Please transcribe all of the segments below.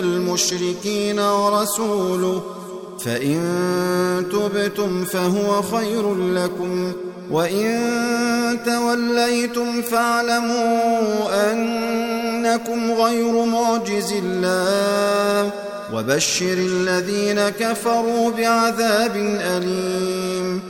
المشركين ورسوله فإن تبتم فهو خير لكم وإن توليتم فاعلموا أنكم غير معجز الله وبشر الذين كفروا بعذاب أليم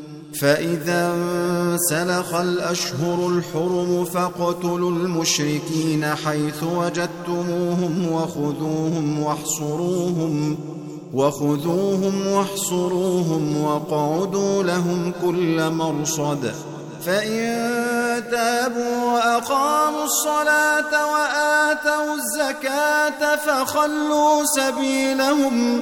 فإذا انسلخ الأشهر الحرم فاقتلوا المشركين حيث وجدتموهم وخذوهم واحصروهم وخذوهم واحصروهم واقعدوا لهم كل مرصد فإن تابوا وأقاموا الصلاة وآتوا الزكاة فخلوا سبيلهم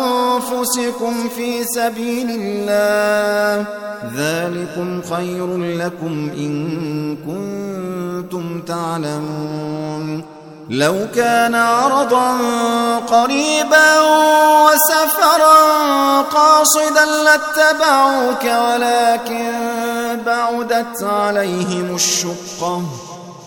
في سبيل الله. ذلكم خير لكم إن كنتم تعلمون. لو كان عرضا قريبا وسفرا قاصدا لاتبعوك ولكن بعدت عليهم الشقة.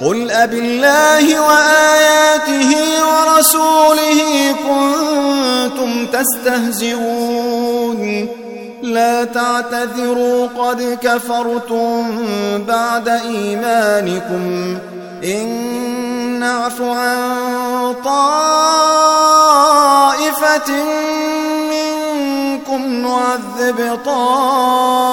قل أب الله وآياته ورسوله كنتم تستهزئون. لا تعتذروا قد كفرتم بعد إيمانكم. إن نعف عن طائفة منكم نعذب طائفة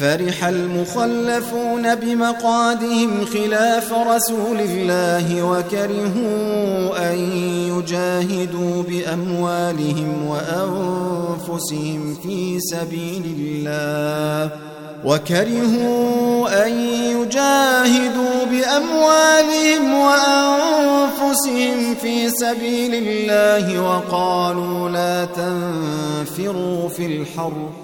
فرح المخلفون بمقادهم خلاف رسول الله وكرهوا أن يجاهدوا بأموالهم وأنفسهم في سبيل الله وكرهوا أن يجاهدوا بأموالهم وأنفسهم في سبيل الله وقالوا لا تنفروا في الحر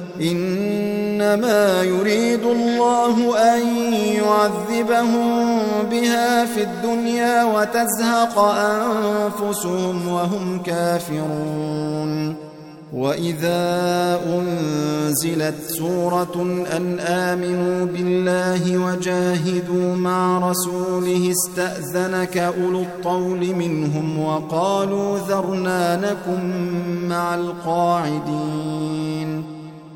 إنما يريد الله أن يعذبهم بها في الدنيا وتزهق أنفسهم وهم كافرون. وإذا أنزلت سورة أن آمنوا بالله وجاهدوا مع رسوله استأذنك أولو الطول منهم وقالوا ذرنا نكن مع القاعدين.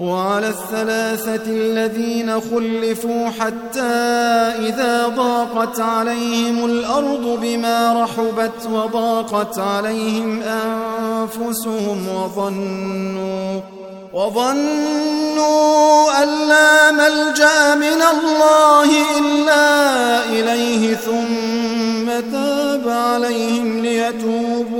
وعلى الثلاثة الذين خلفوا حتى إذا ضاقت عليهم الأرض بما رحبت وضاقت عليهم أنفسهم وظنوا وظنوا أن لا ملجأ من الله إلا إليه ثم تاب عليهم ليتوبوا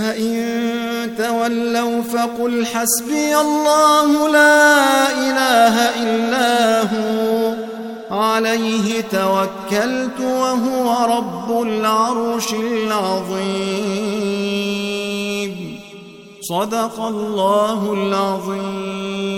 فإن تولوا فقل حسبي الله لا إله إلا هو عليه توكلت وهو رب العرش العظيم. صدق الله العظيم.